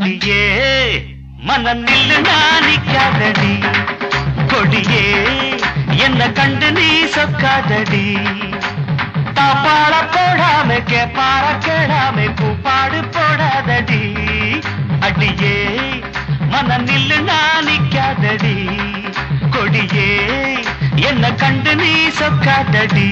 எம்மம்மா மனம் நில்லு நாணிக்காதடி. கொடியே என்ன கண்டு நீ சொக்காதடி. தாப்பாள போடாம கேப்பார கேடாம கூப்பாடு போடாதடி. அடியே மனம் நில்லு நாணிக்காதடி. கொடியே என்ன கண்டு நீ சொக்காதடி.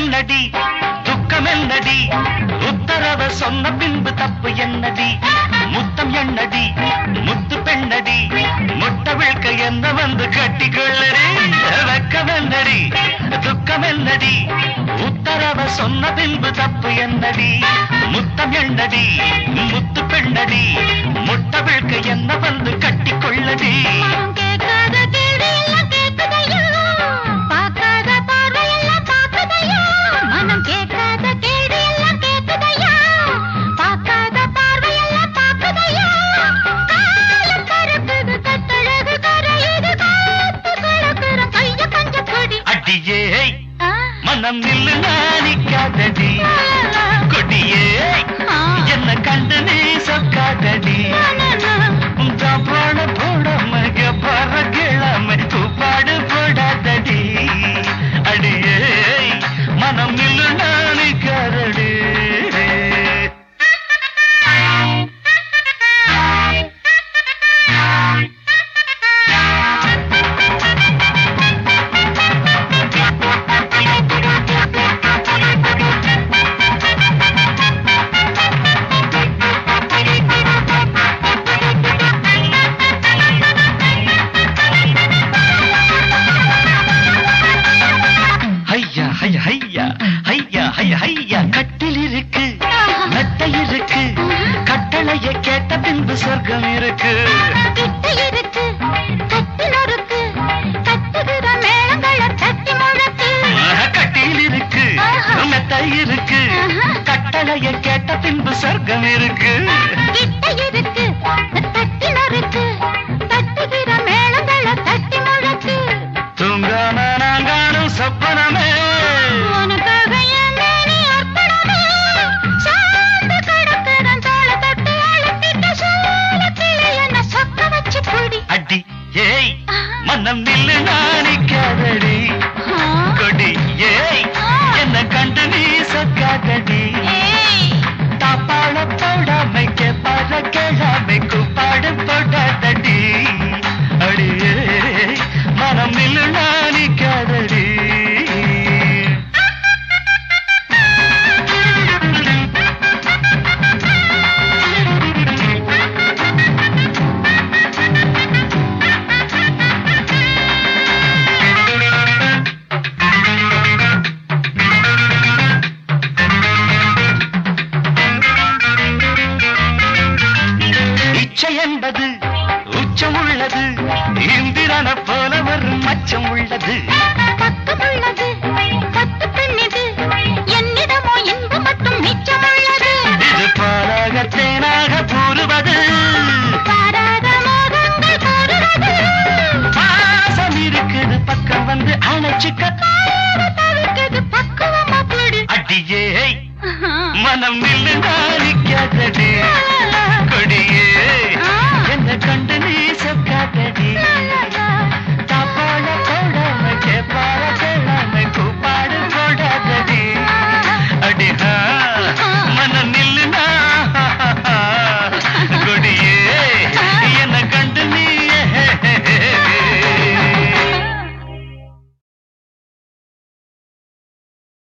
என்னடி? துக்கம் என்னடி? உத்தரவ சொன்ன பின்பு தப்பு என்னடி? முத்தம் என்னடி? முத்து பெண்ணடி? முட்டை விழ்க்க என்ன வந்து கட்டிக்கொள்ளடி துக்கம் என்னடி? உத்தரவ சொன்ன பின்பு தப்பு என்னடி? முத்தம் என்னடி? முத்து பெண்ணடி? முட்டை விழ்க்க என்ன வந்து கட்டிக்கொள்ளடி இருக்கு கட்டளைய கேட்ட பின்பு சொர்க்கம் இருக்கு. இருக்கு மனம் நில்லு நாணிக்காதடி. கொடி ஏய் என்ன கண்டு நீ சொக்காதடி ஒரு மச்சம் உள்ளது. பக்கமுள்ளது பத்து பெண்ணிது என்னிடமோ இன்பம் மட்டும் மிச்சமுள்ளது இது பாலாக தேனாக கூறுவது. பாசம் இருக்குது பக்கம் வந்து அணைச்சுக்க. அடியே மனம் நில்லு நாணிக்காதடி